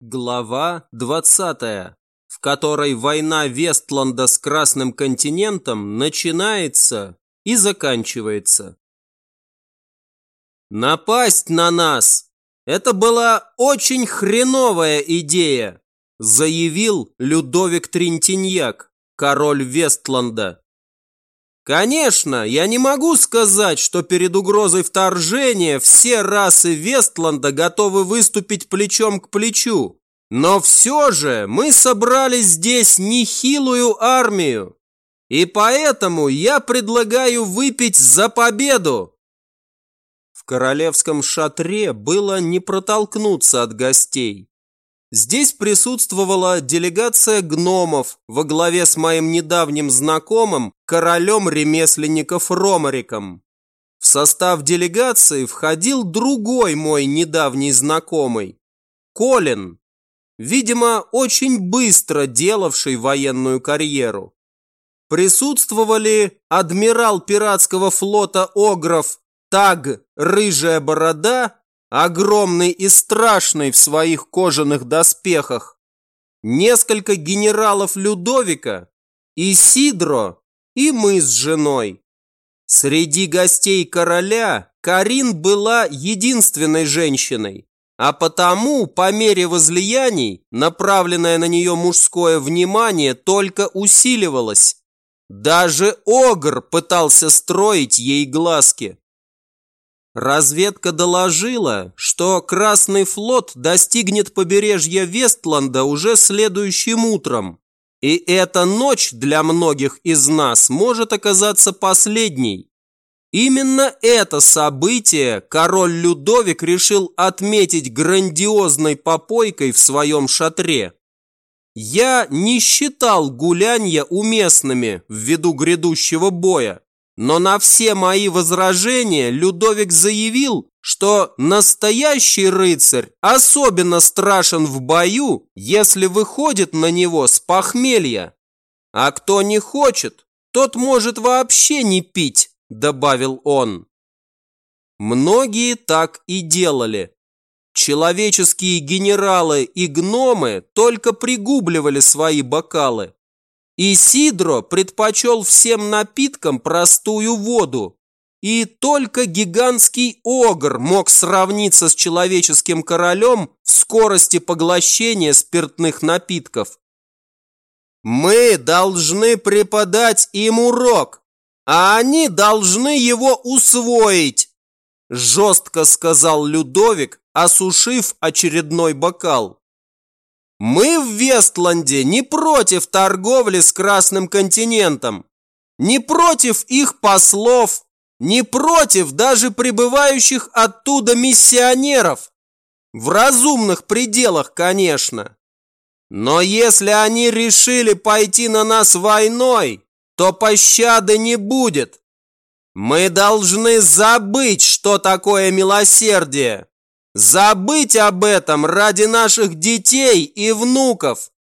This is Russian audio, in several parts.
Глава 20, в которой война Вестланда с Красным континентом начинается и заканчивается. Напасть на нас – это была очень хреновая идея, заявил Людовик Тринтиньяк, король Вестланда. Конечно, я не могу сказать, что перед угрозой вторжения все расы Вестланда готовы выступить плечом к плечу. Но все же мы собрали здесь нехилую армию. И поэтому я предлагаю выпить за победу. В королевском шатре было не протолкнуться от гостей. Здесь присутствовала делегация гномов во главе с моим недавним знакомым, королем ремесленников Ромариком. В состав делегации входил другой мой недавний знакомый, Колин, видимо, очень быстро делавший военную карьеру. Присутствовали адмирал пиратского флота Огров Таг Рыжая Борода огромный и страшный в своих кожаных доспехах, несколько генералов Людовика, и Сидро, и мы с женой. Среди гостей короля Карин была единственной женщиной, а потому, по мере возлияний, направленное на нее мужское внимание только усиливалось. Даже Огр пытался строить ей глазки. Разведка доложила, что Красный флот достигнет побережья Вестланда уже следующим утром. И эта ночь для многих из нас может оказаться последней. Именно это событие король Людовик решил отметить грандиозной попойкой в своем шатре. Я не считал гулянья уместными ввиду грядущего боя. Но на все мои возражения Людовик заявил, что настоящий рыцарь особенно страшен в бою, если выходит на него с похмелья. А кто не хочет, тот может вообще не пить, добавил он. Многие так и делали. Человеческие генералы и гномы только пригубливали свои бокалы. И Сидро предпочел всем напиткам простую воду. И только гигантский огр мог сравниться с человеческим королем в скорости поглощения спиртных напитков. Мы должны преподать им урок, а они должны его усвоить, жестко сказал Людовик, осушив очередной бокал. Мы в Вестланде не против торговли с Красным континентом, не против их послов, не против даже прибывающих оттуда миссионеров. В разумных пределах, конечно. Но если они решили пойти на нас войной, то пощады не будет. Мы должны забыть, что такое милосердие. Забыть об этом ради наших детей и внуков.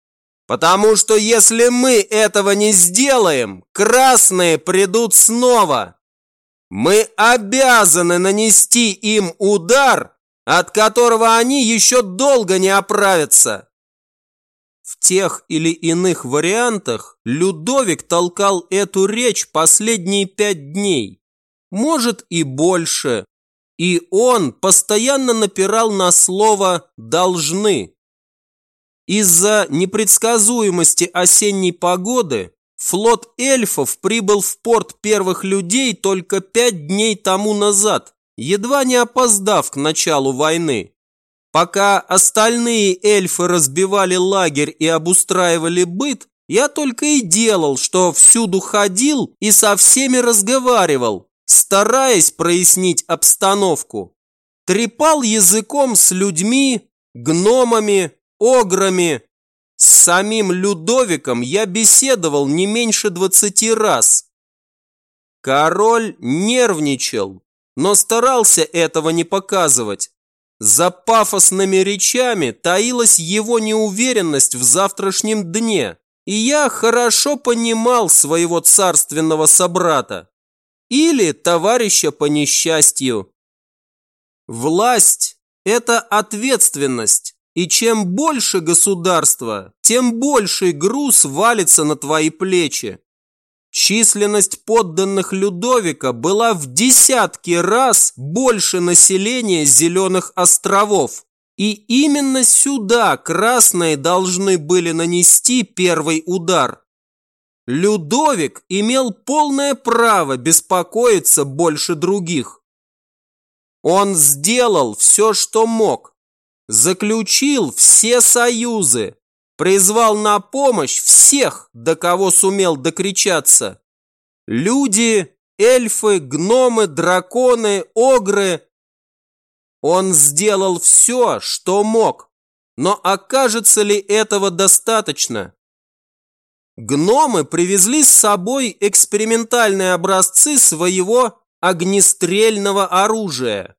Потому что если мы этого не сделаем, красные придут снова. Мы обязаны нанести им удар, от которого они еще долго не оправятся. В тех или иных вариантах Людовик толкал эту речь последние пять дней. Может и больше, и он постоянно напирал на слово «должны». Из-за непредсказуемости осенней погоды флот эльфов прибыл в порт первых людей только пять дней тому назад, едва не опоздав к началу войны. Пока остальные эльфы разбивали лагерь и обустраивали быт, я только и делал, что всюду ходил и со всеми разговаривал, стараясь прояснить обстановку, трепал языком с людьми, гномами, ограми. С самим Людовиком я беседовал не меньше двадцати раз. Король нервничал, но старался этого не показывать. За пафосными речами таилась его неуверенность в завтрашнем дне, и я хорошо понимал своего царственного собрата или товарища по несчастью. Власть – это ответственность, и чем больше государства, тем больший груз валится на твои плечи. Численность подданных Людовика была в десятки раз больше населения Зеленых островов. И именно сюда красные должны были нанести первый удар. Людовик имел полное право беспокоиться больше других. Он сделал все, что мог, заключил все союзы, призвал на помощь всех, до кого сумел докричаться. Люди, эльфы, гномы, драконы, огры. Он сделал все, что мог, но окажется ли этого достаточно? Гномы привезли с собой экспериментальные образцы своего огнестрельного оружия.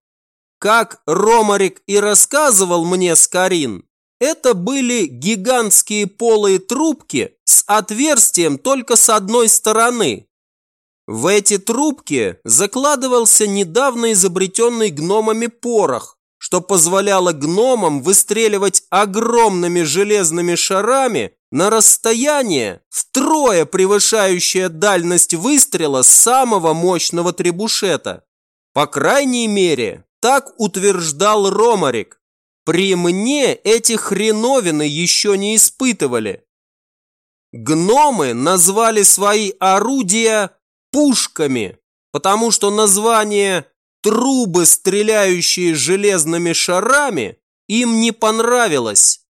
Как Ромарик и рассказывал мне Скорин, это были гигантские полые трубки с отверстием только с одной стороны. В эти трубки закладывался недавно изобретенный гномами порох, что позволяло гномам выстреливать огромными железными шарами на расстояние, втрое превышающее дальность выстрела самого мощного требушета. По крайней мере, так утверждал Ромарик. При мне эти хреновины еще не испытывали. Гномы назвали свои орудия пушками, потому что название «трубы, стреляющие железными шарами» им не понравилось.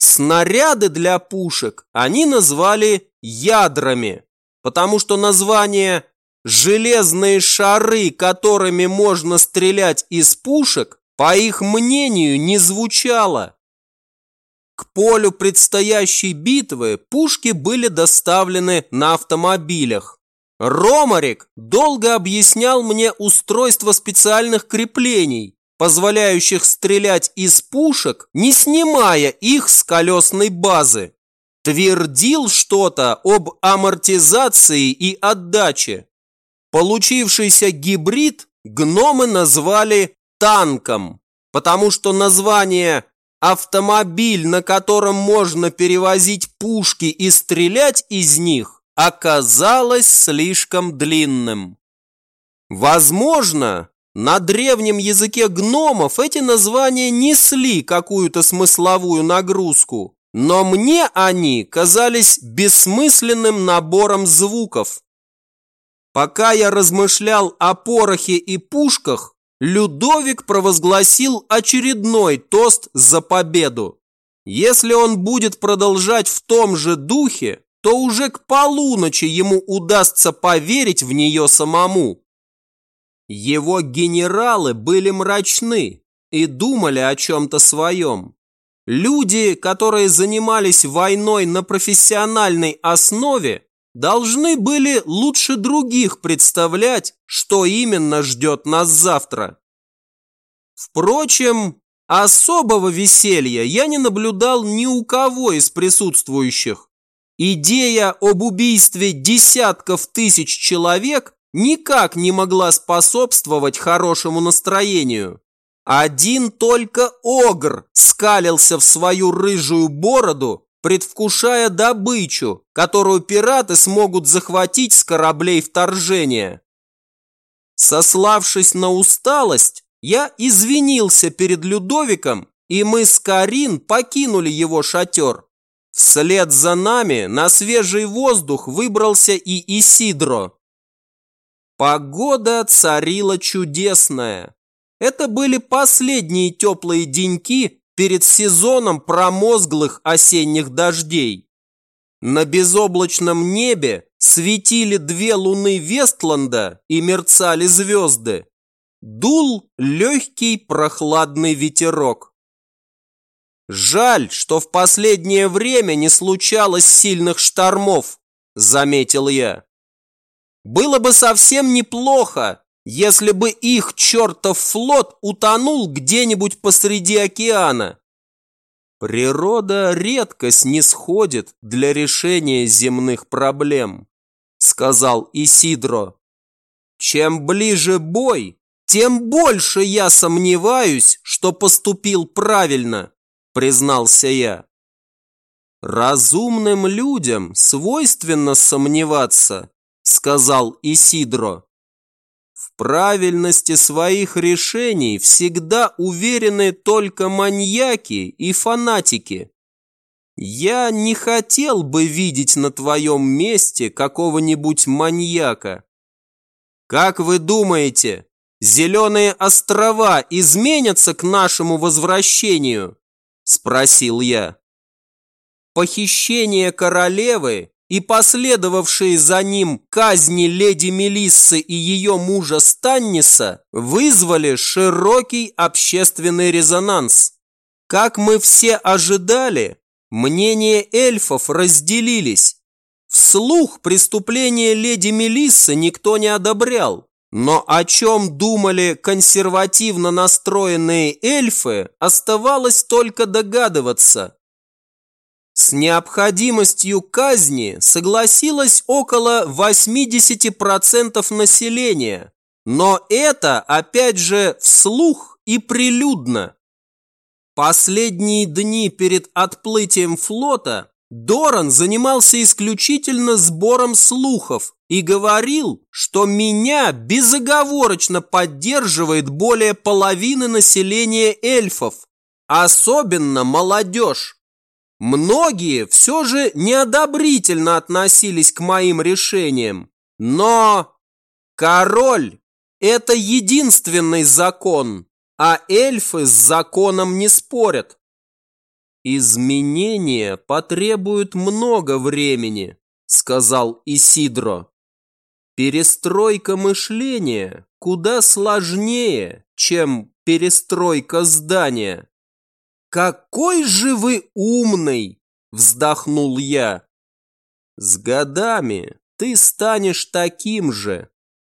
Снаряды для пушек они назвали ядрами, потому что название «железные шары, которыми можно стрелять из пушек» по их мнению не звучало. К полю предстоящей битвы пушки были доставлены на автомобилях. Ромарик долго объяснял мне устройство специальных креплений, позволяющих стрелять из пушек, не снимая их с колесной базы. Твердил что-то об амортизации и отдаче. Получившийся гибрид гномы назвали танком, потому что название «автомобиль, на котором можно перевозить пушки и стрелять из них» оказалось слишком длинным. Возможно, на древнем языке гномов эти названия несли какую-то смысловую нагрузку, но мне они казались бессмысленным набором звуков. Пока я размышлял о порохе и пушках, Людовик провозгласил очередной тост за победу. Если он будет продолжать в том же духе, то уже к полуночи ему удастся поверить в нее самому. Его генералы были мрачны и думали о чем-то своем. Люди, которые занимались войной на профессиональной основе, должны были лучше других представлять, что именно ждет нас завтра. Впрочем, особого веселья я не наблюдал ни у кого из присутствующих. Идея об убийстве десятков тысяч человек никак не могла способствовать хорошему настроению. Один только Огр скалился в свою рыжую бороду, предвкушая добычу, которую пираты смогут захватить с кораблей вторжения. Сославшись на усталость, я извинился перед Людовиком, и мы с Карин покинули его шатер. Вслед за нами на свежий воздух выбрался и Исидро. Погода царила чудесная. Это были последние теплые деньки перед сезоном промозглых осенних дождей. На безоблачном небе светили две луны Вестланда и мерцали звезды. Дул легкий прохладный ветерок. Жаль, что в последнее время не случалось сильных штормов, заметил я. Было бы совсем неплохо, если бы их чертов флот утонул где-нибудь посреди океана. Природа редко снисходит для решения земных проблем, сказал Исидро. Чем ближе бой, тем больше я сомневаюсь, что поступил правильно. признался я. Разумным людям свойственно сомневаться, сказал Исидро. В правильности своих решений всегда уверены только маньяки и фанатики. Я не хотел бы видеть на твоем месте какого-нибудь маньяка. Как вы думаете, зеленые острова изменятся к нашему возвращению? Спросил я. Похищение королевы и последовавшие за ним казни леди Мелиссы и ее мужа Станниса вызвали широкий общественный резонанс. Как мы все ожидали, Мнения эльфов разделились. Вслух преступления леди Мелиссы никто не одобрял. Но о чем думали консервативно настроенные эльфы, оставалось только догадываться. С необходимостью казни согласилось около 80% населения, но это, опять же, вслух и прилюдно. Последние дни перед отплытием флота Доран занимался исключительно сбором слухов и говорил, что меня безоговорочно поддерживает более половины населения эльфов, особенно молодежь. Многие все же неодобрительно относились к моим решениям, но король – это единственный закон, а эльфы с законом не спорят. Изменения потребуют много времени, сказал Исидро. Перестройка мышления куда сложнее, чем перестройка здания. Какой же вы умный, вздохнул я. С годами ты станешь таким же,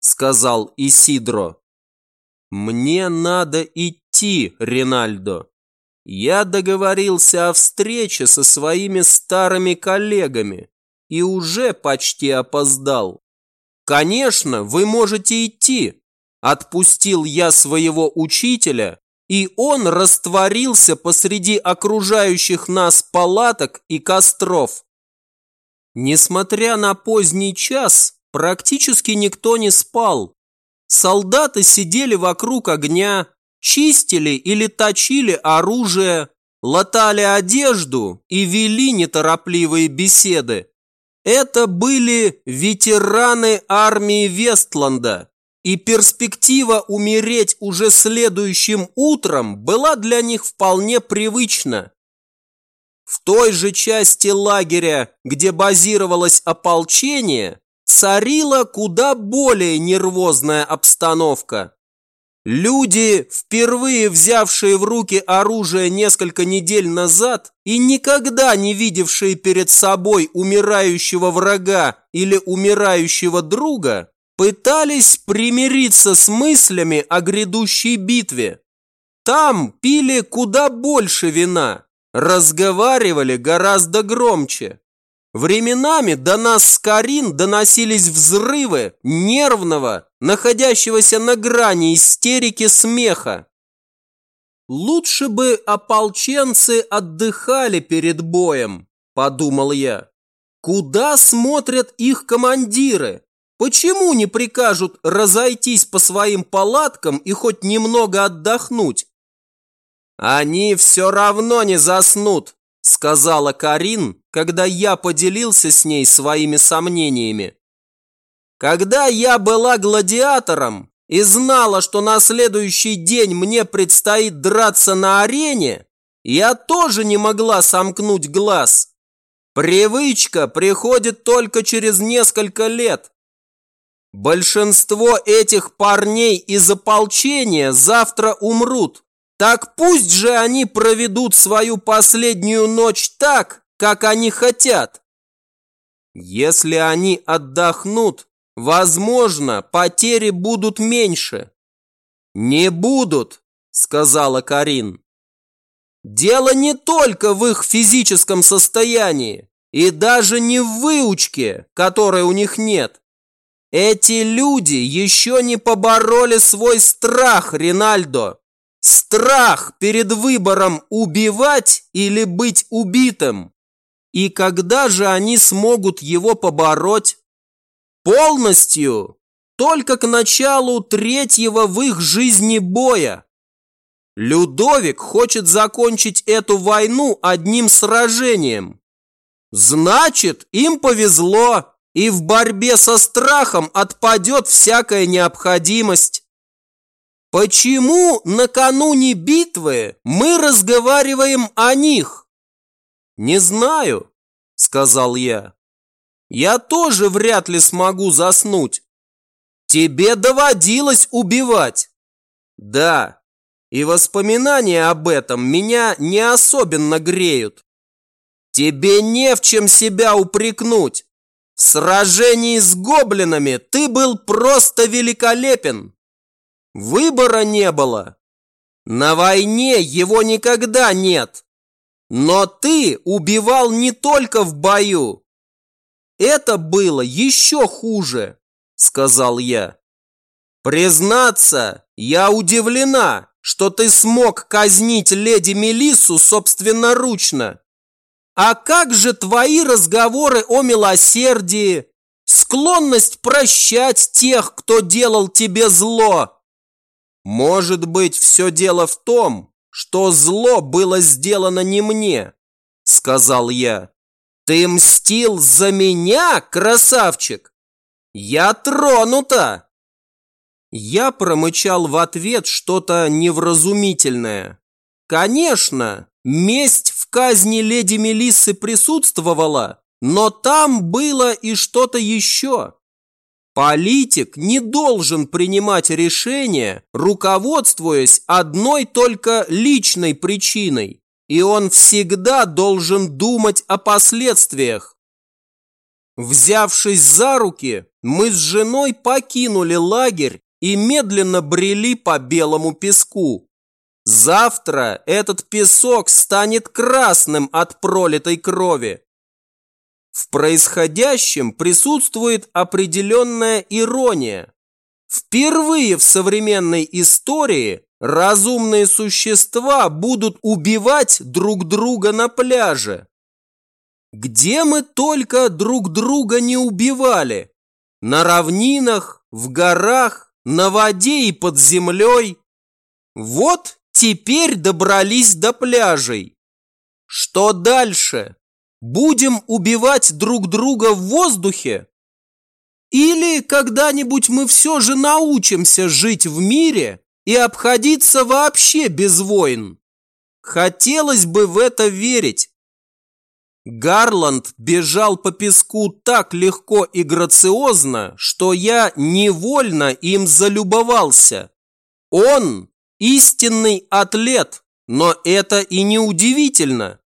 сказал Исидро. «Мне надо идти, Ринальдо. Я договорился о встрече со своими старыми коллегами и уже почти опоздал. Конечно, вы можете идти. Отпустил я своего учителя, и он растворился посреди окружающих нас палаток и костров. Несмотря на поздний час, практически никто не спал, Солдаты сидели вокруг огня, чистили или точили оружие, латали одежду и вели неторопливые беседы. Это были ветераны армии Вестланда, и перспектива умереть уже следующим утром была для них вполне привычна. В той же части лагеря, где базировалось ополчение, царила куда более нервозная обстановка. Люди, впервые взявшие в руки оружие несколько недель назад и никогда не видевшие перед собой умирающего врага или умирающего друга, пытались примириться с мыслями о грядущей битве. Там пили куда больше вина, разговаривали гораздо громче. Временами до нас с Карин доносились взрывы нервного, находящегося на грани истерики смеха. Лучше бы ополченцы отдыхали перед боем, подумал я. Куда смотрят их командиры? Почему не прикажут разойтись по своим палаткам и хоть немного отдохнуть? Они все равно не заснут, сказала Карин, когда я поделился с ней своими сомнениями. Когда я была гладиатором и знала, что на следующий день мне предстоит драться на арене, я тоже не могла сомкнуть глаз. Привычка приходит только через несколько лет. Большинство этих парней из ополчения завтра умрут. Так пусть же они проведут свою последнюю ночь так, как они хотят. Если они отдохнут, возможно, потери будут меньше. Не будут, сказала Карин. Дело не только в их физическом состоянии и даже не в выучке, которой у них нет. Эти люди еще не побороли свой страх, Ринальдо. Страх перед выбором убивать или быть убитым. И когда же они смогут его побороть? Полностью. Только к началу третьего в их жизни боя. Людовик хочет закончить эту войну одним сражением. Значит, им повезло, и в борьбе со страхом отпадет всякая необходимость. Почему накануне битвы мы разговариваем о них? Не знаю, сказал я. Я тоже вряд ли смогу заснуть. Тебе доводилось убивать. Да, и воспоминания об этом меня не особенно греют. Тебе не в чем себя упрекнуть. Сражении с гоблинами ты был просто великолепен. Выбора не было. На войне его никогда нет. Но ты убивал не только в бою. Это было еще хуже, сказал я. Признаться, я удивлена, что ты смог казнить леди Мелиссу собственноручно. А как же твои разговоры о милосердии, склонность прощать тех, кто делал тебе зло? Может быть, все дело в том, что зло было сделано не мне, сказал я. Ты мстил за меня, красавчик? Я тронута. Я промычал в ответ что-то невразумительное. Конечно, месть в казни леди Мелиссы присутствовала, но там было и что-то еще. Политик не должен принимать решения, руководствуясь одной только личной причиной, и он всегда должен думать о последствиях. Взявшись за руки, мы с женой покинули лагерь и медленно брели по белому песку. Завтра этот песок станет красным от пролитой крови. В происходящем присутствует определенная ирония. Впервые в современной истории разумные существа будут убивать друг друга на пляже. Где мы только друг друга не убивали? На равнинах, в горах, на воде и под землей. Вот теперь добрались до пляжей. Что дальше? Будем убивать друг друга в воздухе? Или когда-нибудь мы все же научимся жить в мире и обходиться вообще без войн? Хотелось бы в это верить. Гарланд бежал по песку так легко и грациозно, что я невольно им залюбовался. Он истинный атлет, но это и не удивительно.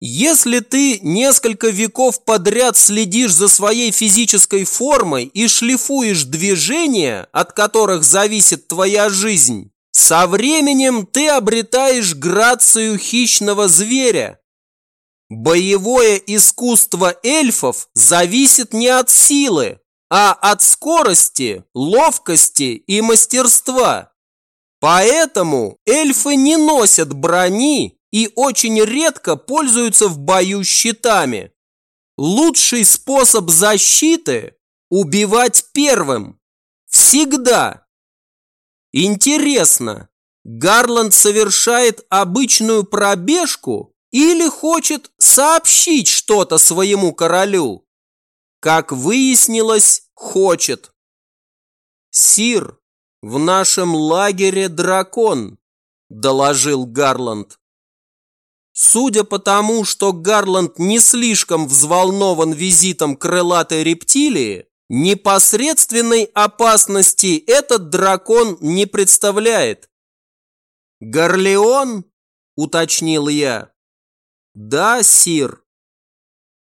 Если ты несколько веков подряд следишь за своей физической формой и шлифуешь движения, от которых зависит твоя жизнь, со временем ты обретаешь грацию хищного зверя. Боевое искусство эльфов зависит не от силы, а от скорости, ловкости и мастерства. Поэтому эльфы не носят брони и очень редко пользуются в бою щитами. Лучший способ защиты – убивать первым. Всегда. Интересно, Гарланд совершает обычную пробежку или хочет сообщить что-то своему королю? Как выяснилось, хочет. Сир, в нашем лагере дракон, доложил Гарланд. Судя по тому, что Гарланд не слишком взволнован визитом крылатой рептилии, непосредственной опасности этот дракон не представляет. «Горлеон?» – уточнил я. «Да, сир».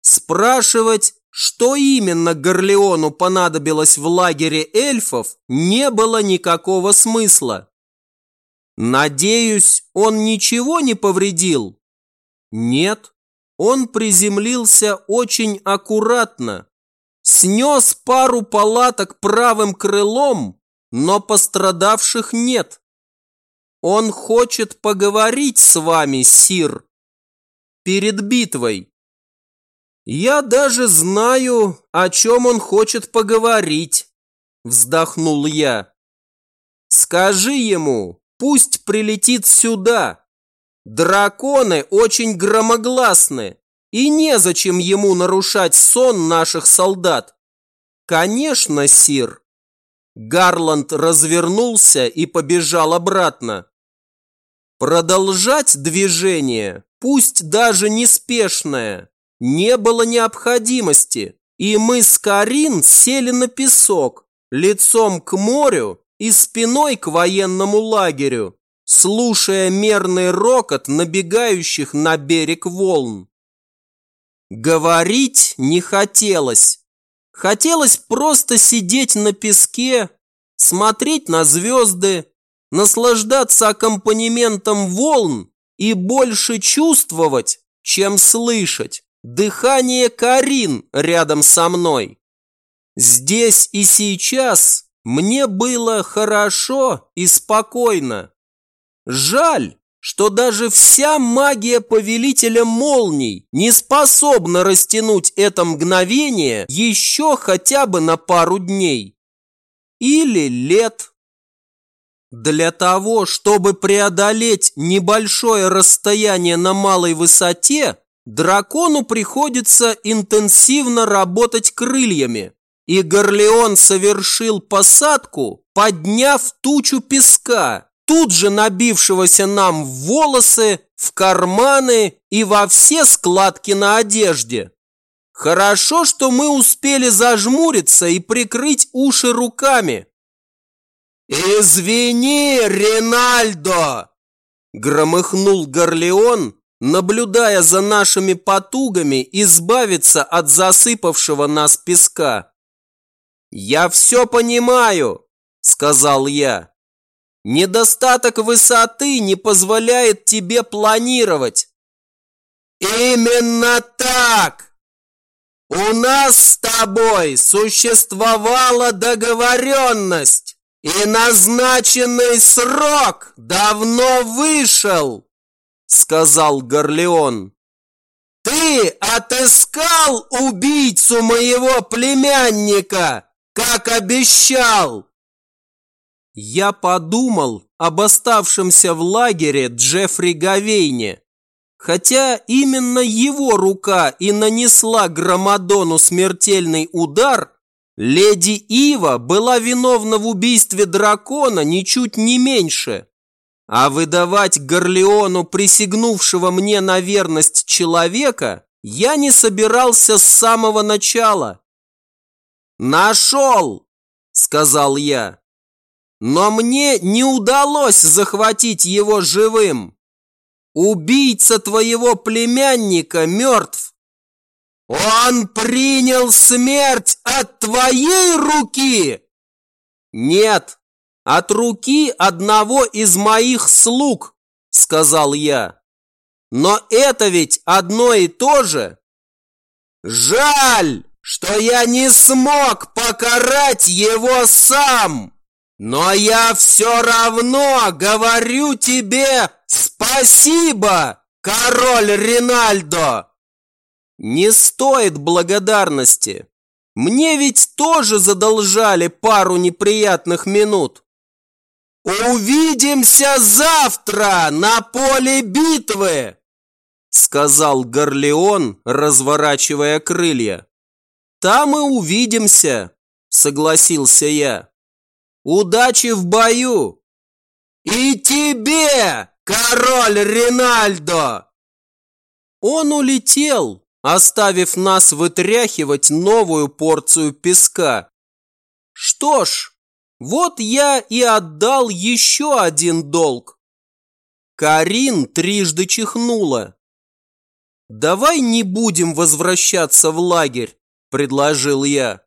Спрашивать, что именно Горлеону понадобилось в лагере эльфов, не было никакого смысла. Надеюсь, он ничего не повредил? Нет, он приземлился очень аккуратно. Снес пару палаток правым крылом, но пострадавших нет. Он хочет поговорить с вами, Сир. Перед битвой. Я даже знаю, о чем он хочет поговорить, вздохнул я. Скажи ему, пусть прилетит сюда. Драконы очень громогласны, и незачем ему нарушать сон наших солдат. Конечно, Сир. Гарланд развернулся и побежал обратно. Продолжать движение, пусть даже неспешное, не было необходимости, и мы с Карин сели на песок, лицом к морю и спиной к военному лагерю, слушая мерный рокот набегающих на берег волн. Говорить не хотелось. Хотелось просто сидеть на песке, смотреть на звезды, наслаждаться аккомпанементом волн и больше чувствовать, чем слышать дыхание Карин рядом со мной. Здесь и сейчас мне было хорошо и спокойно. Жаль, что даже вся магия повелителя молний не способна растянуть это мгновение еще хотя бы на пару дней. Или лет. Для того, чтобы преодолеть небольшое расстояние на малой высоте, дракону приходится интенсивно работать крыльями. И Горлеон совершил посадку, подняв тучу песка, тут же набившегося нам в волосы, в карманы и во все складки на одежде. Хорошо, что мы успели зажмуриться и прикрыть уши руками. «Извини, Ринальдо!» Громыхнул Горлеон, наблюдая за нашими потугами избавиться от засыпавшего нас песка. «Я все понимаю», — сказал я. Недостаток высоты не позволяет тебе планировать. Именно так! У нас с тобой существовала договоренность, и назначенный срок давно вышел, сказал Горлеон. Ты отыскал убийцу моего племянника, как обещал. Я подумал об оставшемся в лагере Джеффри Гавейне, хотя именно его рука и нанесла Громадону смертельный удар, леди Ива была виновна в убийстве дракона ничуть не меньше. А выдавать Горлеону присягнувшего мне на верность человека я не собирался с самого начала. «Нашел!» – сказал я. Но мне не удалось захватить его живым. Убийца твоего племянника мертв. Он принял смерть от твоей руки? Нет, от руки одного из моих слуг, сказал я. Но это ведь одно и то же. Жаль, что я не смог покарать его сам. Но я все равно говорю тебе спасибо, король Ринальдо. Не стоит благодарности. Мне ведь тоже задолжали пару неприятных минут. «Увидимся завтра на поле битвы!» Сказал Горлеон, разворачивая крылья. «Там и увидимся», согласился я. Удачи в бою! И тебе, король Ринальдо! Он улетел, оставив нас вытряхивать новую порцию песка. Что ж, вот я и отдал еще один долг. Карин трижды чихнула. «Давай не будем возвращаться в лагерь», – предложил я.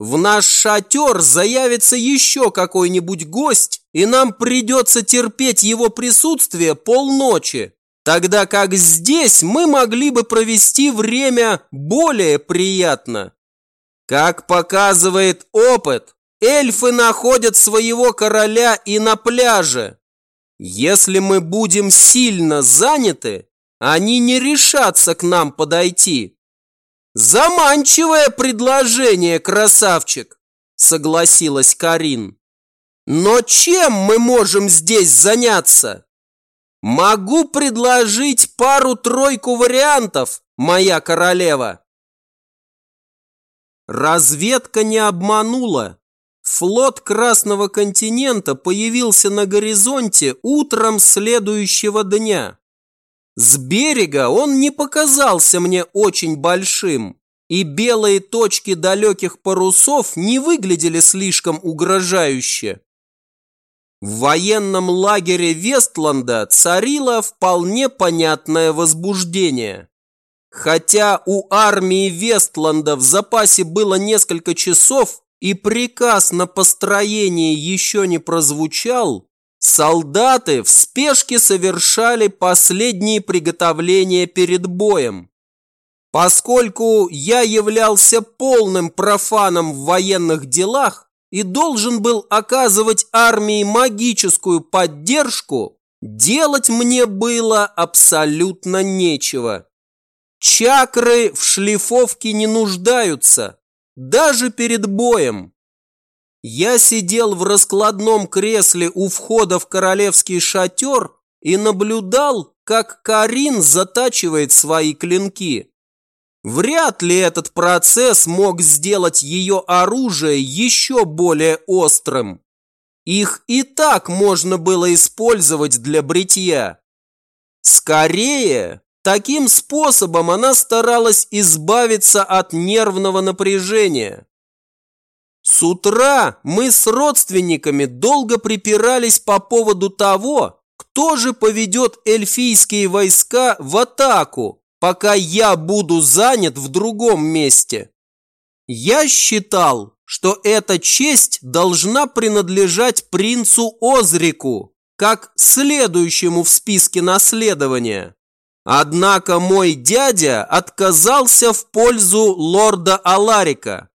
В наш шатер заявится еще какой-нибудь гость, и нам придется терпеть его присутствие полночи, тогда как здесь мы могли бы провести время более приятно. Как показывает опыт, эльфы находят своего короля и на пляже. Если мы будем сильно заняты, они не решатся к нам подойти. Заманчивое предложение, красавчик, согласилась Карин. Но чем мы можем здесь заняться? Могу предложить пару-тройку вариантов, моя королева. Разведка не обманула. Флот Красного континента появился на горизонте утром следующего дня. С берега он не показался мне очень большим, и белые точки далеких парусов не выглядели слишком угрожающе. В военном лагере Вестланда царило вполне понятное возбуждение. Хотя у армии Вестланда в запасе было несколько часов и приказ на построение еще не прозвучал, солдаты в спешке совершали последние приготовления перед боем. Поскольку я являлся полным профаном в военных делах и должен был оказывать армии магическую поддержку, делать мне было абсолютно нечего. Чакры в шлифовке не нуждаются, даже перед боем. Я сидел в раскладном кресле у входа в королевский шатер и наблюдал, как Карин затачивает свои клинки. Вряд ли этот процесс мог сделать ее оружие еще более острым. Их и так можно было использовать для бритья. Скорее, Таким способом она старалась избавиться от нервного напряжения. С утра мы с родственниками долго припирались по поводу того, кто же поведет эльфийские войска в атаку, пока я буду занят в другом месте. Я считал, что эта честь должна принадлежать принцу Озрику, как следующему в списке наследования. Однако мой дядя отказался в пользу лорда Аларика.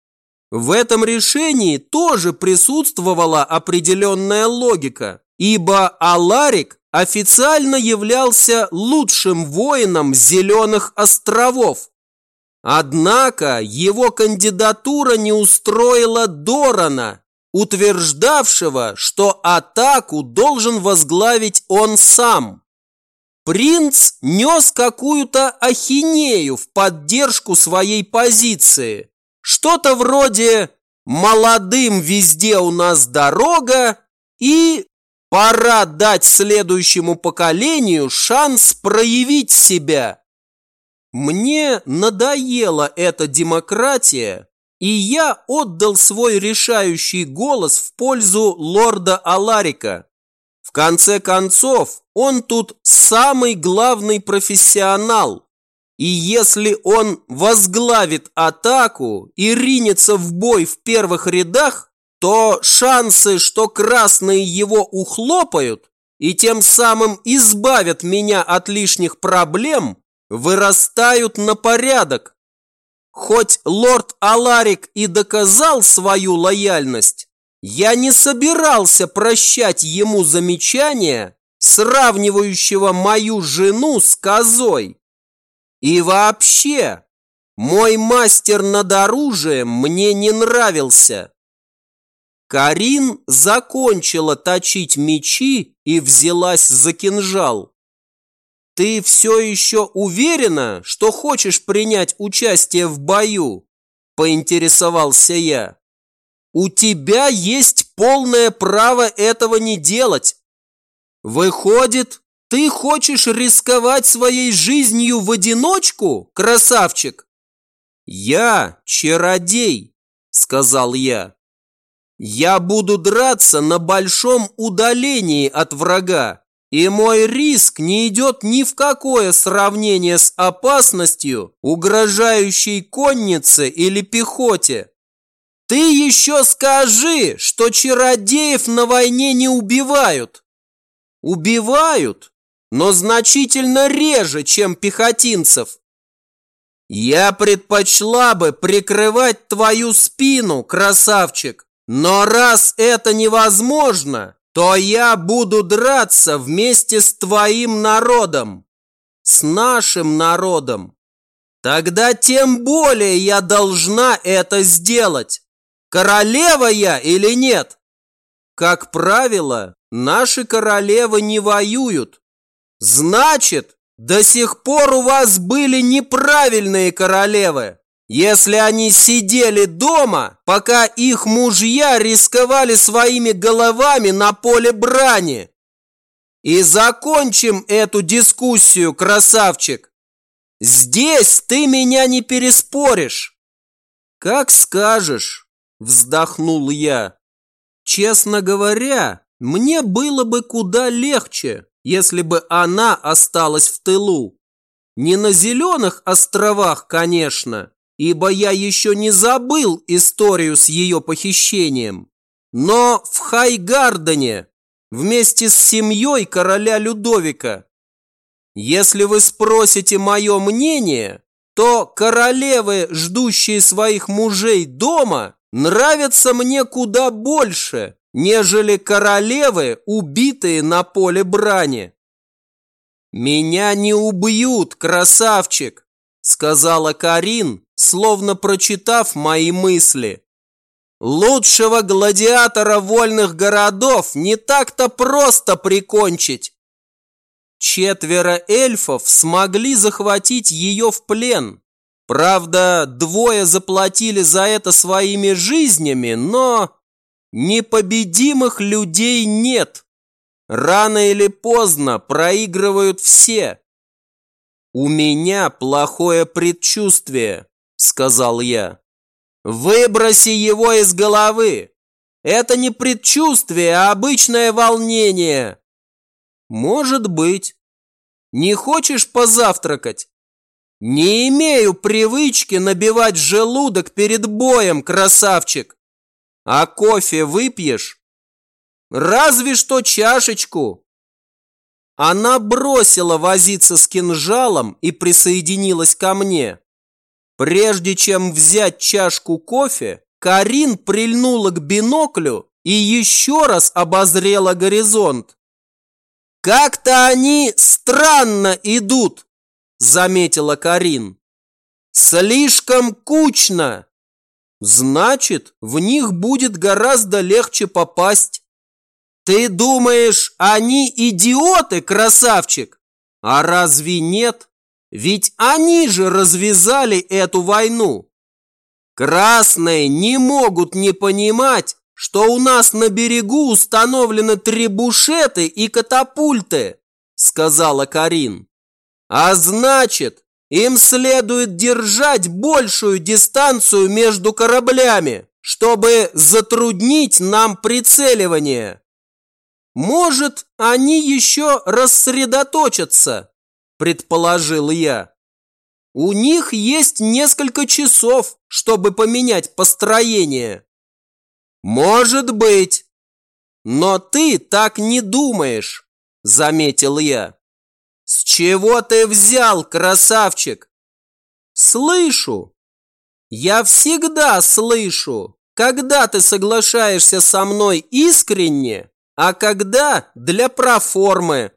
В этом решении тоже присутствовала определенная логика, ибо Аларик официально являлся лучшим воином Зеленых островов. Однако его кандидатура не устроила Дорана, утверждавшего, что атаку должен возглавить он сам. Принц нес какую-то ахинею в поддержку своей позиции. Что-то вроде «молодым везде у нас дорога» и «пора дать следующему поколению шанс проявить себя». Мне надоела эта демократия, и я отдал свой решающий голос в пользу лорда Аларика. Конце концов, он тут самый главный профессионал. И если он возглавит атаку и ринется в бой в первых рядах, то шансы, что красные его ухлопают и тем самым избавят меня от лишних проблем, вырастают на порядок. Хоть лорд Аларик и доказал свою лояльность, я не собирался прощать ему замечания, сравнивающего мою жену с козой. И вообще, мой мастер над оружием мне не нравился. Карин закончила точить мечи и взялась за кинжал. «Ты все еще уверена, что хочешь принять участие в бою?» – поинтересовался я. У тебя есть полное право этого не делать. Выходит, ты хочешь рисковать своей жизнью в одиночку, красавчик? Я чародей, сказал я. Я буду драться на большом удалении от врага, и мой риск не идет ни в какое сравнение с опасностью, угрожающей коннице или пехоте. Ты еще скажи, что чародеев на войне не убивают. Убивают, но значительно реже, чем пехотинцев. Я предпочла бы прикрывать твою спину, красавчик. Но раз это невозможно, то я буду драться вместе с твоим народом, с нашим народом. Тогда тем более я должна это сделать. Королева я или нет? Как правило, наши королевы не воюют. Значит, до сих пор у вас были неправильные королевы. Если они сидели дома, пока их мужья рисковали своими головами на поле брани. И закончим эту дискуссию, красавчик. Здесь ты меня не переспоришь. Как скажешь, вздохнул я. Честно говоря, мне было бы куда легче, если бы она осталась в тылу. Не на зеленых островах, конечно, ибо я еще не забыл историю с ее похищением. Но в Хайгардене, вместе с семьей короля Людовика. Если вы спросите мое мнение, то королевы, ждущие своих мужей дома, нравятся мне куда больше, нежели королевы, убитые на поле брани. «Меня не убьют, красавчик!» – сказала Карин, словно прочитав мои мысли. Лучшего гладиатора вольных городов не так-то просто прикончить. Четверо эльфов смогли захватить ее в плен. Правда, двое заплатили за это своими жизнями, но непобедимых людей нет. Рано или поздно проигрывают все. У меня плохое предчувствие. – сказал я. «Выброси его из головы! Это не предчувствие, а обычное волнение!» «Может быть. Не хочешь позавтракать?» «Не имею привычки набивать желудок перед боем, красавчик! А кофе выпьешь?» «Разве что чашечку!» Она бросила возиться с кинжалом и присоединилась ко мне. Прежде чем взять чашку кофе, Карин прильнула к биноклю и еще раз обозрела горизонт. «Как-то они странно идут», – заметила Карин. «Слишком кучно. Значит, в них будет гораздо легче попасть. Ты думаешь, они идиоты, красавчик? А разве нет?» Ведь они же развязали эту войну. Красные не могут не понимать, что у нас на берегу установлены требушеты и катапульты, сказала Карин. А значит, им следует держать большую дистанцию между кораблями, чтобы затруднить нам прицеливание. Может, они еще рассредоточатся, предположил я. У них есть несколько часов, чтобы поменять построение. Может быть. Но ты так не думаешь, заметил я. С чего ты взял, красавчик? Слышу. Я всегда слышу, когда ты соглашаешься со мной искренне, а когда для проформы.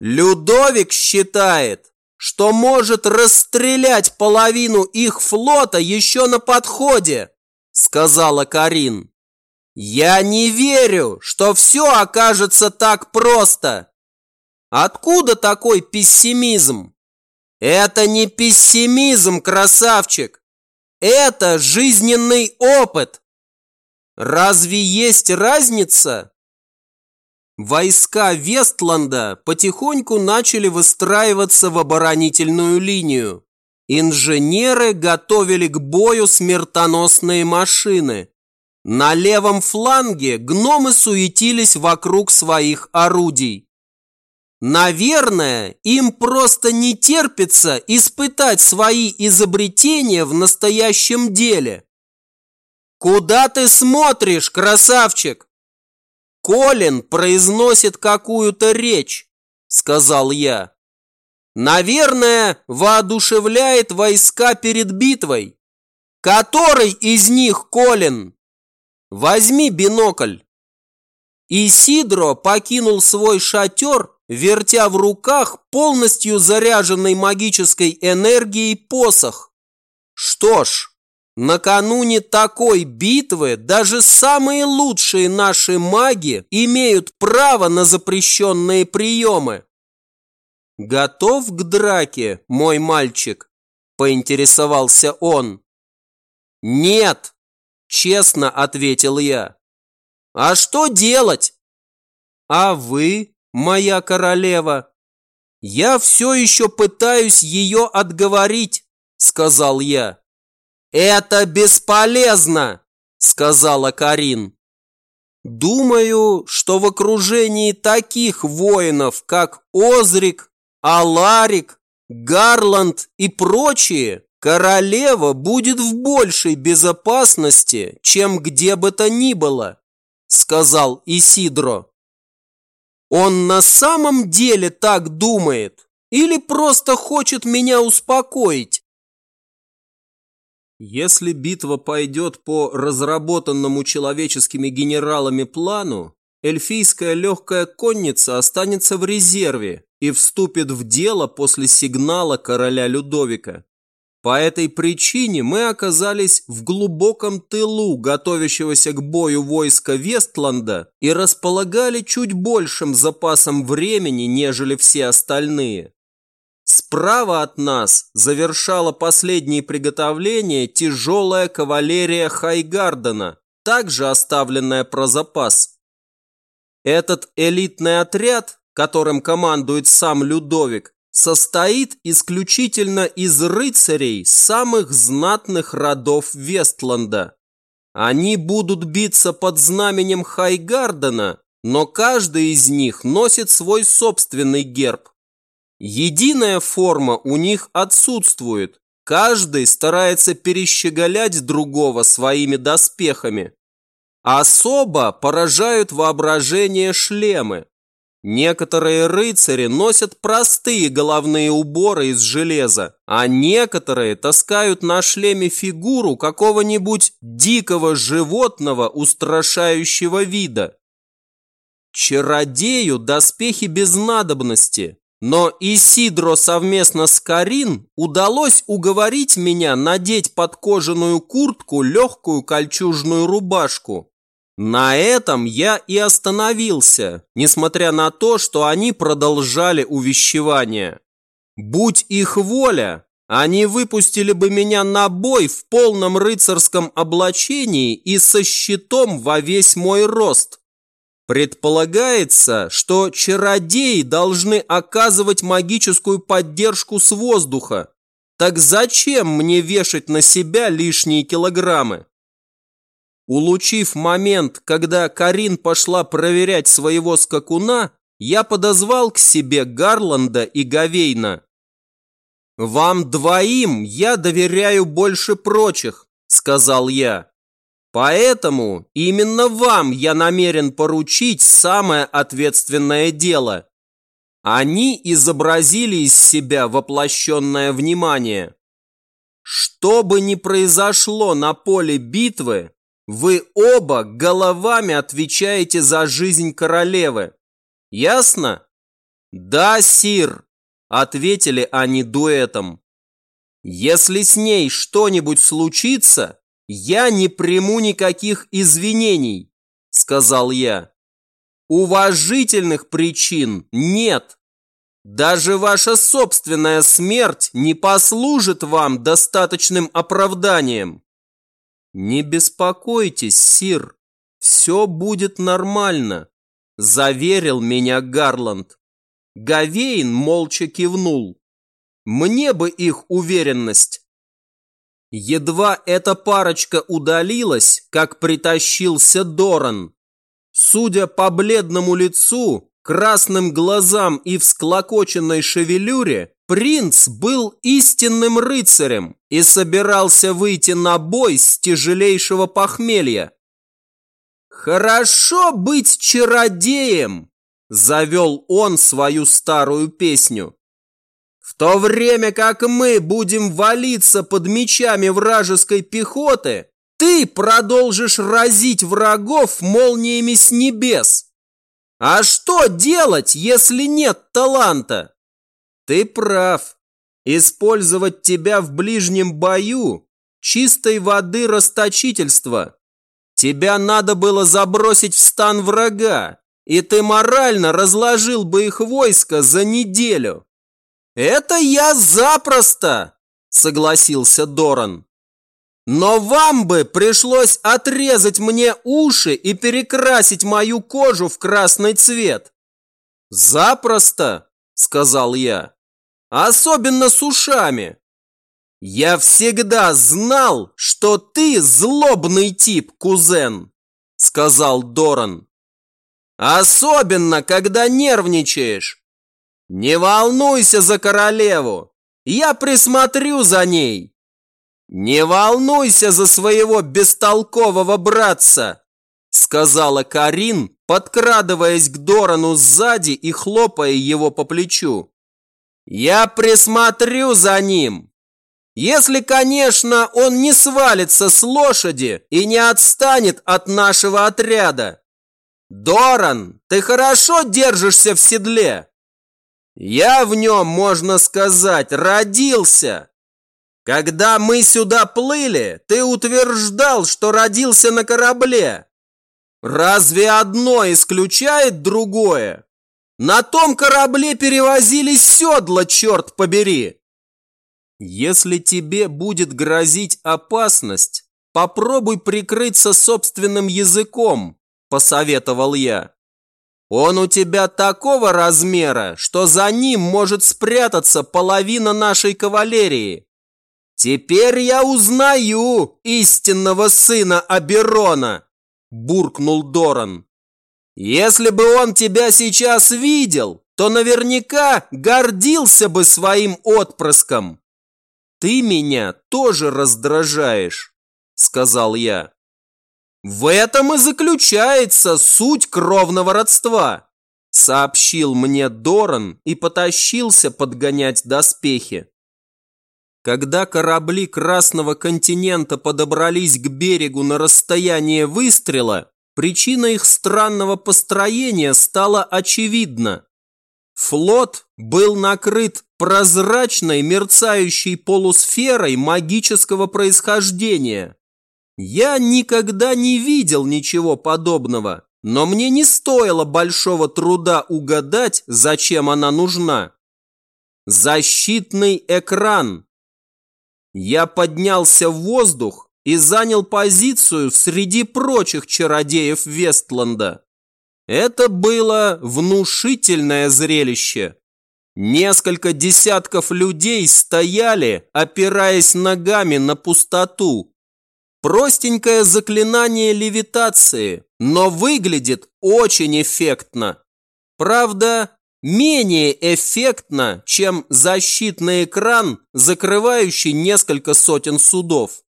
Людовик считает, что может расстрелять половину их флота еще на подходе, сказала Карин. Я не верю, что все окажется так просто. Откуда такой пессимизм? Это не пессимизм, красавчик. Это жизненный опыт. Разве есть разница Войска Вестланда потихоньку начали выстраиваться в оборонительную линию. Инженеры готовили к бою смертоносные машины. На левом фланге гномы суетились вокруг своих орудий. Наверное, им просто не терпится испытать свои изобретения в настоящем деле. «Куда ты смотришь, красавчик?» Колин произносит какую-то речь, сказал я. Наверное, воодушевляет войска перед битвой. Который из них Колин? Возьми бинокль. Исидро покинул свой шатер, вертя в руках полностью заряженный магической энергией посох. Что ж, накануне такой битвы даже самые лучшие наши маги имеют право на запрещенные приемы. «Готов к драке, мой мальчик?» – поинтересовался он. «Нет!» – честно ответил я. «А что делать?» «А вы, моя королева?» «Я все еще пытаюсь ее отговорить», – сказал я. «Это бесполезно», – сказала Карин. «Думаю, что в окружении таких воинов, как Озрик, Аларик, Гарланд и прочие, королева будет в большей безопасности, чем где бы то ни было, сказал Исидро. Он на самом деле так думает или просто хочет меня успокоить? Если битва пойдет по разработанному человеческими генералами плану, эльфийская легкая конница останется в резерве и вступит в дело после сигнала короля Людовика. По этой причине мы оказались в глубоком тылу готовящегося к бою войска Вестланда и располагали чуть большим запасом времени, нежели все остальные. Справа от нас завершала последние приготовления тяжелая кавалерия Хайгардена, также оставленная про запас. Этот элитный отряд, которым командует сам Людовик, состоит исключительно из рыцарей самых знатных родов Вестланда. Они будут биться под знаменем Хайгардена, но каждый из них носит свой собственный герб. Единая форма у них отсутствует, каждый старается перещеголять другого своими доспехами. Особо поражают воображение шлемы. Некоторые рыцари носят простые головные уборы из железа, а некоторые таскают на шлеме фигуру какого-нибудь дикого животного устрашающего вида. Чародею доспехи без надобности, но Исидро совместно с Карин удалось уговорить меня надеть под кожаную куртку легкую кольчужную рубашку. На этом я и остановился, несмотря на то, что они продолжали увещевание. Будь их воля, они выпустили бы меня на бой в полном рыцарском облачении и со щитом во весь мой рост. Предполагается, что чародеи должны оказывать магическую поддержку с воздуха. Так зачем мне вешать на себя лишние килограммы? Улучив момент, когда Карин пошла проверять своего скакуна, я подозвал к себе Гарланда и Гавейна. «Вам двоим я доверяю больше прочих», – сказал я. «Поэтому именно вам я намерен поручить самое ответственное дело». Они изобразили из себя воплощенное внимание. Что бы ни произошло на поле битвы, вы оба головами отвечаете за жизнь королевы. Ясно? Да, сир, ответили они дуэтом. Если с ней что-нибудь случится, я не приму никаких извинений, сказал я. Уважительных причин нет. Даже ваша собственная смерть не послужит вам достаточным оправданием. «Не беспокойтесь, Сир, все будет нормально», – заверил меня Гарланд. Гавейн молча кивнул. «Мне бы их уверенность». Едва эта парочка удалилась, как притащился Доран. Судя по бледному лицу, красным глазам и всклокоченной шевелюре, Принц был истинным рыцарем и собирался выйти на бой с тяжелейшего похмелья. «Хорошо быть чародеем!» – завел он свою старую песню. «В то время как мы будем валиться под мечами вражеской пехоты, ты продолжишь разить врагов молниями с небес, А что делать, если нет таланта? Ты прав. Использовать тебя в ближнем бою – чистой воды расточительство. Тебя надо было забросить в стан врага, и ты морально разложил бы их войско за неделю. Это я запросто, согласился Доран. Но вам бы пришлось отрезать мне уши и перекрасить мою кожу в красный цвет. Запросто, сказал я. Особенно с ушами. Я всегда знал, что ты злобный тип, кузен, сказал Доран. Особенно, когда нервничаешь. Не волнуйся за королеву. Я присмотрю за ней. «Не волнуйся за своего бестолкового братца!» Сказала Карин, подкрадываясь к Дорану сзади и хлопая его по плечу. «Я присмотрю за ним!» Если, конечно, он не свалится с лошади и не отстанет от нашего отряда. Доран, ты хорошо держишься в седле. Я в нем, можно сказать, родился. Когда мы сюда плыли, ты утверждал, что родился на корабле. Разве одно исключает другое? На том корабле перевозили седла, черт побери. Если тебе будет грозить опасность, попробуй прикрыться собственным языком, посоветовал я. Он у тебя такого размера, что за ним может спрятаться половина нашей кавалерии. «Теперь я узнаю истинного сына Аберона!» – буркнул Доран. «Если бы он тебя сейчас видел, то наверняка гордился бы своим отпрыском!» «Ты меня тоже раздражаешь», – сказал я. «В этом и заключается суть кровного родства», – сообщил мне Доран и потащился подгонять доспехи. Когда корабли Красного континента подобрались к берегу на расстояние выстрела, причина их странного построения стала очевидна. Флот был накрыт прозрачной мерцающей полусферой магического происхождения. Я никогда не видел ничего подобного, но мне не стоило большого труда угадать, зачем она нужна. Защитный экран, я поднялся в воздух и занял позицию среди прочих чародеев Вестланда. Это было внушительное зрелище. Несколько десятков людей стояли, опираясь ногами на пустоту. Простенькое заклинание левитации, но выглядит очень эффектно. Правда, менее эффектно, чем защитный экран, закрывающий несколько сотен судов.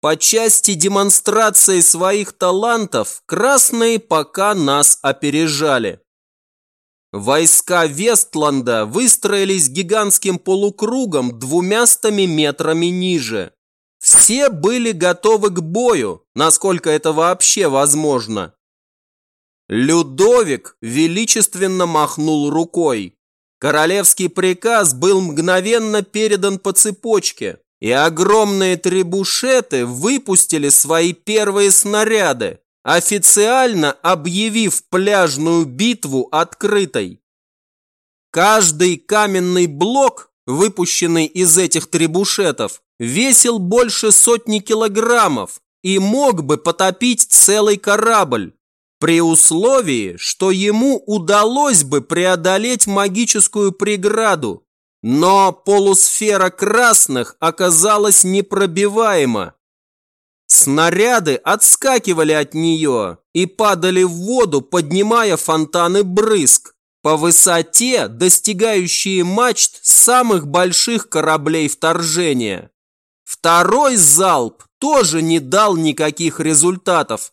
По части демонстрации своих талантов красные пока нас опережали. Войска Вестланда выстроились гигантским полукругом двумястами метрами ниже. Все были готовы к бою, насколько это вообще возможно. Людовик величественно махнул рукой. Королевский приказ был мгновенно передан по цепочке, и огромные требушеты выпустили свои первые снаряды, официально объявив пляжную битву открытой. Каждый каменный блок, выпущенный из этих требушетов, весил больше сотни килограммов и мог бы потопить целый корабль при условии, что ему удалось бы преодолеть магическую преграду, но полусфера красных оказалась непробиваема. Снаряды отскакивали от нее и падали в воду, поднимая фонтаны брызг, по высоте достигающие мачт самых больших кораблей вторжения. Второй залп тоже не дал никаких результатов,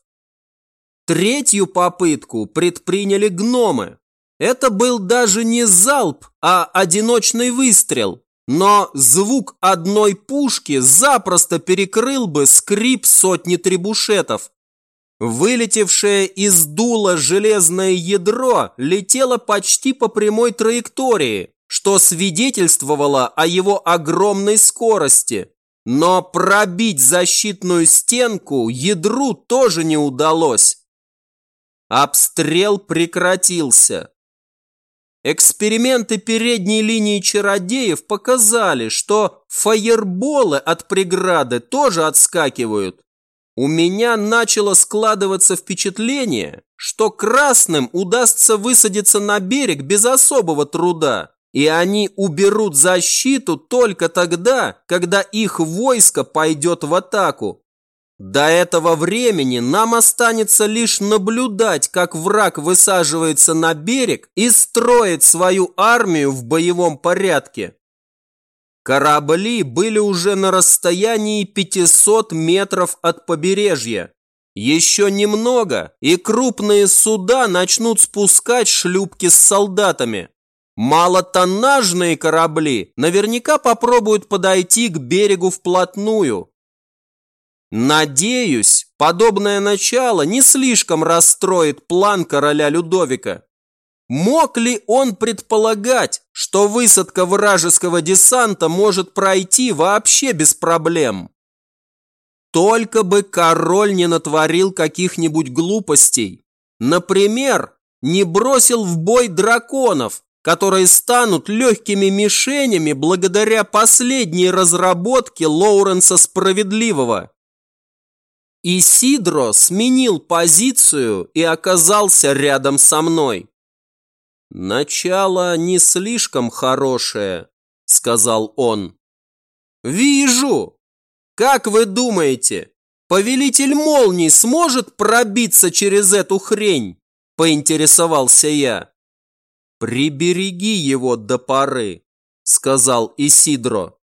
Третью попытку предприняли гномы. Это был даже не залп, а одиночный выстрел. Но звук одной пушки запросто перекрыл бы скрип сотни требушетов. Вылетевшее из дула железное ядро летело почти по прямой траектории, что свидетельствовало о его огромной скорости. Но пробить защитную стенку ядру тоже не удалось. Обстрел прекратился. Эксперименты передней линии чародеев показали, что фаерболы от преграды тоже отскакивают. У меня начало складываться впечатление, что красным удастся высадиться на берег без особого труда, и они уберут защиту только тогда, когда их войско пойдет в атаку. До этого времени нам останется лишь наблюдать, как враг высаживается на берег и строит свою армию в боевом порядке. Корабли были уже на расстоянии 500 метров от побережья. Еще немного, и крупные суда начнут спускать шлюпки с солдатами. Малотоннажные корабли наверняка попробуют подойти к берегу вплотную, Надеюсь, подобное начало не слишком расстроит план короля Людовика. Мог ли он предполагать, что высадка вражеского десанта может пройти вообще без проблем? Только бы король не натворил каких-нибудь глупостей. Например, не бросил в бой драконов, которые станут легкими мишенями благодаря последней разработке Лоуренса Справедливого. Исидро сменил позицию и оказался рядом со мной. «Начало не слишком хорошее», — сказал он. «Вижу! Как вы думаете, повелитель молний сможет пробиться через эту хрень?» — поинтересовался я. «Прибереги его до поры», — сказал Исидро.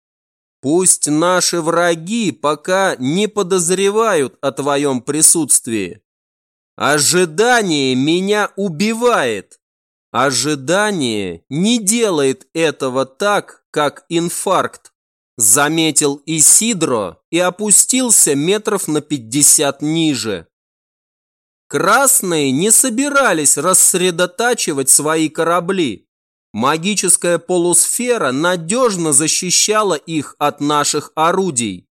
Пусть наши враги пока не подозревают о твоем присутствии. Ожидание меня убивает. Ожидание не делает этого так, как инфаркт. Заметил Исидро и опустился метров на пятьдесят ниже. Красные не собирались рассредотачивать свои корабли. Магическая полусфера надежно защищала их от наших орудий.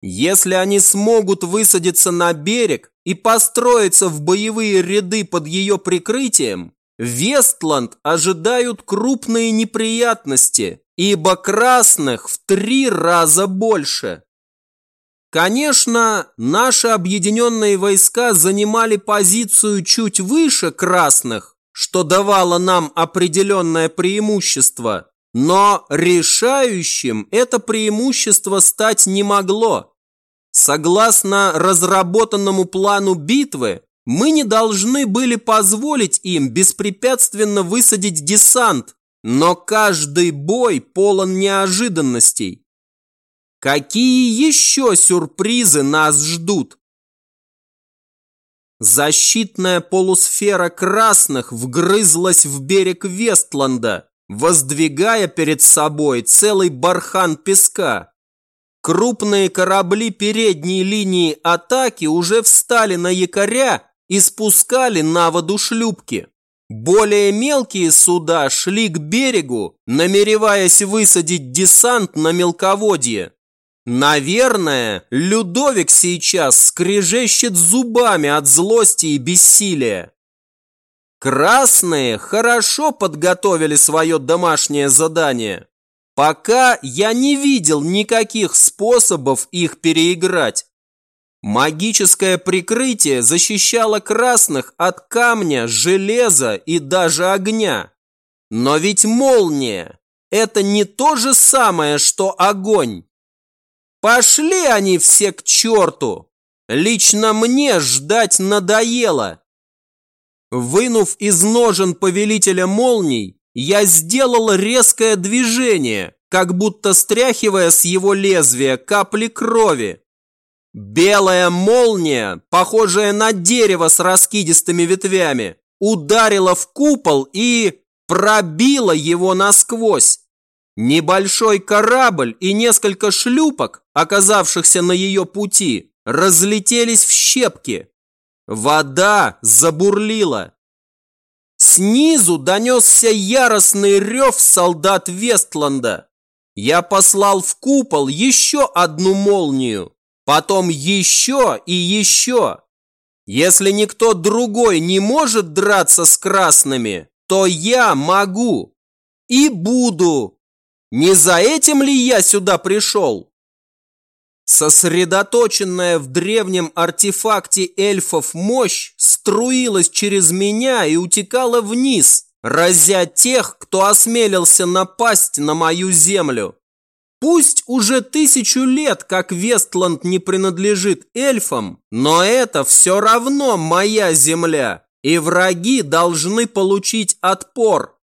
Если они смогут высадиться на берег и построиться в боевые ряды под ее прикрытием, Вестланд ожидают крупные неприятности, ибо красных в три раза больше. Конечно, наши объединенные войска занимали позицию чуть выше красных, что давало нам определенное преимущество, но решающим это преимущество стать не могло. Согласно разработанному плану битвы, мы не должны были позволить им беспрепятственно высадить десант, но каждый бой полон неожиданностей. Какие еще сюрпризы нас ждут? Защитная полусфера красных вгрызлась в берег Вестланда, воздвигая перед собой целый бархан песка. Крупные корабли передней линии атаки уже встали на якоря и спускали на воду шлюпки. Более мелкие суда шли к берегу, намереваясь высадить десант на мелководье. Наверное, Людовик сейчас скрежещет зубами от злости и бессилия. Красные хорошо подготовили свое домашнее задание. Пока я не видел никаких способов их переиграть. Магическое прикрытие защищало красных от камня, железа и даже огня. Но ведь молния – это не то же самое, что огонь. Пошли они все к черту! Лично мне ждать надоело. Вынув из ножен повелителя молний, я сделал резкое движение, как будто стряхивая с его лезвия капли крови. Белая молния, похожая на дерево с раскидистыми ветвями, ударила в купол и пробила его насквозь. Небольшой корабль и несколько шлюпок, оказавшихся на ее пути, разлетелись в щепки. Вода забурлила. Снизу донесся яростный рев солдат Вестланда. Я послал в купол еще одну молнию, потом еще и еще. Если никто другой не может драться с красными, то я могу и буду. Не за этим ли я сюда пришел? Сосредоточенная в древнем артефакте эльфов мощь струилась через меня и утекала вниз, разя тех, кто осмелился напасть на мою землю. Пусть уже тысячу лет, как Вестланд не принадлежит эльфам, но это все равно моя земля, и враги должны получить отпор.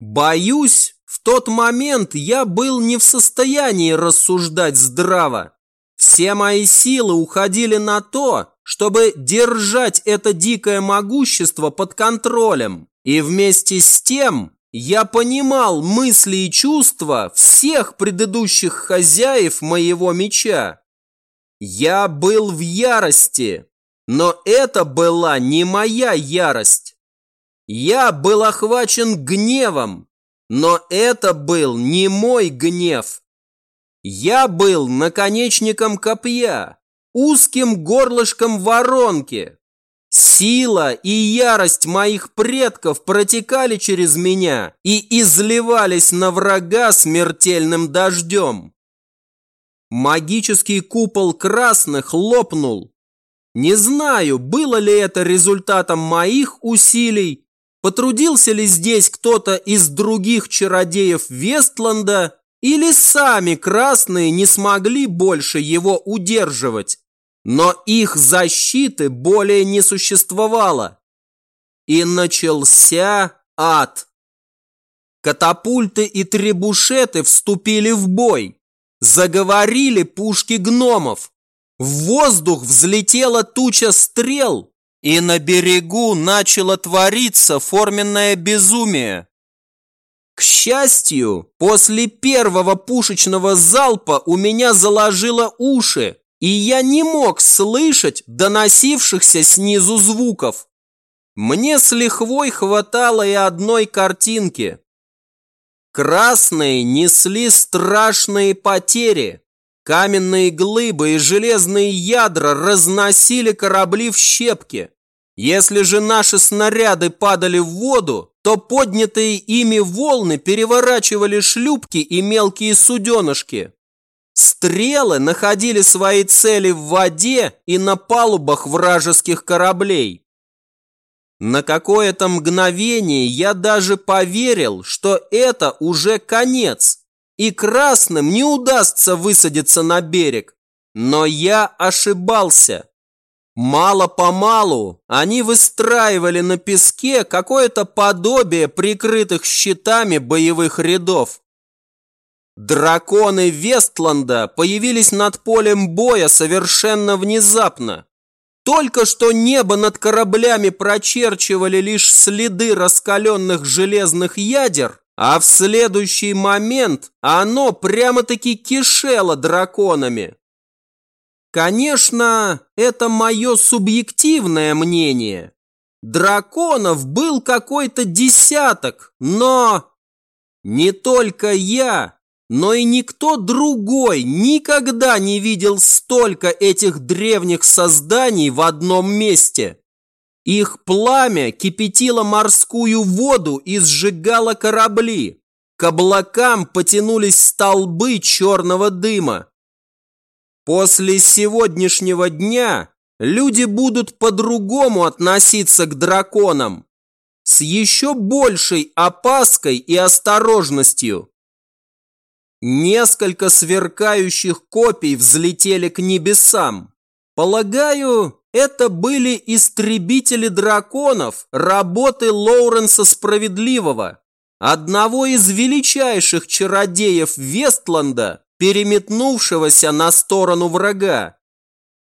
Боюсь, в тот момент я был не в состоянии рассуждать здраво. Все мои силы уходили на то, чтобы держать это дикое могущество под контролем. И вместе с тем я понимал мысли и чувства всех предыдущих хозяев моего меча. Я был в ярости, но это была не моя ярость. Я был охвачен гневом, но это был не мой гнев. Я был наконечником копья, узким горлышком воронки, Сила и ярость моих предков протекали через меня и изливались на врага смертельным дождем. Магический купол красных лопнул. Не знаю, было ли это результатом моих усилий, потрудился ли здесь кто-то из других чародеев Вестланда, или сами красные не смогли больше его удерживать но их защиты более не существовало. И начался ад. Катапульты и требушеты вступили в бой. Заговорили пушки гномов. В воздух взлетела туча стрел, и на берегу начало твориться форменное безумие. К счастью, после первого пушечного залпа у меня заложило уши, и я не мог слышать доносившихся снизу звуков. Мне с лихвой хватало и одной картинки. Красные несли страшные потери. Каменные глыбы и железные ядра разносили корабли в щепки. Если же наши снаряды падали в воду, то поднятые ими волны переворачивали шлюпки и мелкие суденышки. Стрелы находили свои цели в воде и на палубах вражеских кораблей. На какое-то мгновение я даже поверил, что это уже конец, и красным не удастся высадиться на берег. Но я ошибался. Мало-помалу они выстраивали на песке какое-то подобие прикрытых щитами боевых рядов. Драконы Вестланда появились над полем боя совершенно внезапно. Только что небо над кораблями прочерчивали лишь следы раскаленных железных ядер, а в следующий момент оно прямо-таки кишело драконами. Конечно, это мое субъективное мнение. Драконов был какой-то десяток, но... Не только я, но и никто другой никогда не видел столько этих древних созданий в одном месте. Их пламя кипятило морскую воду и сжигало корабли. К облакам потянулись столбы черного дыма. После сегодняшнего дня люди будут по-другому относиться к драконам. С еще большей опаской и осторожностью. Несколько сверкающих копий взлетели к небесам. Полагаю, это были истребители драконов работы Лоуренса Справедливого, одного из величайших чародеев Вестланда, переметнувшегося на сторону врага.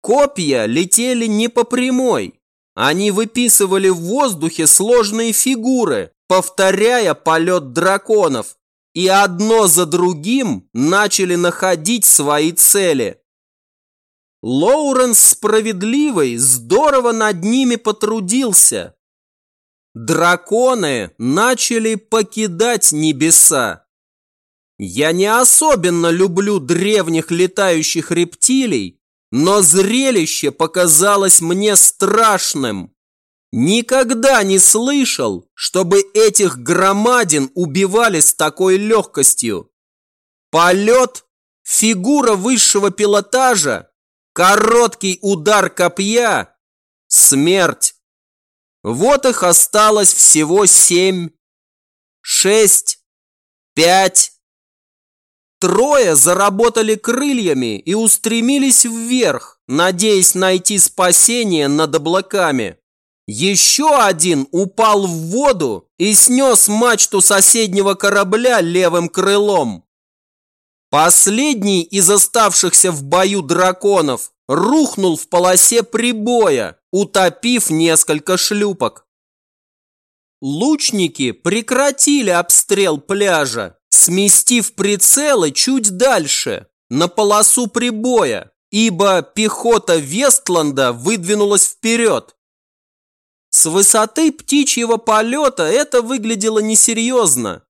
Копья летели не по прямой. Они выписывали в воздухе сложные фигуры, повторяя полет драконов, и одно за другим начали находить свои цели. Лоуренс справедливый здорово над ними потрудился. Драконы начали покидать небеса. Я не особенно люблю древних летающих рептилий, но зрелище показалось мне страшным. Никогда не слышал, чтобы этих громадин убивали с такой легкостью. Полет, фигура высшего пилотажа, короткий удар копья, смерть. Вот их осталось всего семь, шесть, пять. Трое заработали крыльями и устремились вверх, надеясь найти спасение над облаками. Еще один упал в воду и снес мачту соседнего корабля левым крылом. Последний из оставшихся в бою драконов рухнул в полосе прибоя, утопив несколько шлюпок. Лучники прекратили обстрел пляжа, сместив прицелы чуть дальше, на полосу прибоя, ибо пехота Вестланда выдвинулась вперед. С высоты птичьего полета это выглядело несерьезно.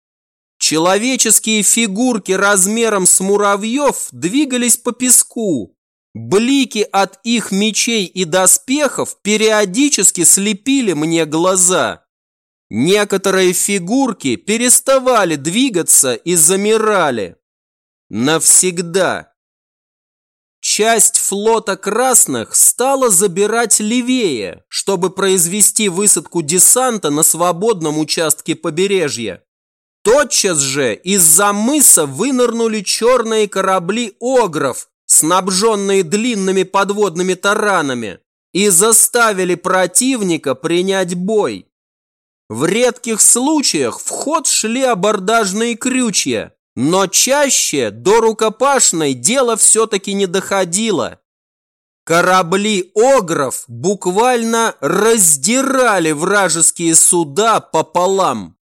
Человеческие фигурки размером с муравьев двигались по песку. Блики от их мечей и доспехов периодически слепили мне глаза. Некоторые фигурки переставали двигаться и замирали. Навсегда. Часть флота красных стала забирать левее, чтобы произвести высадку десанта на свободном участке побережья. Тотчас же из-за мыса вынырнули черные корабли «Огров», снабженные длинными подводными таранами, и заставили противника принять бой. В редких случаях в ход шли абордажные крючья, но чаще до рукопашной дело все-таки не доходило. Корабли Огров буквально раздирали вражеские суда пополам.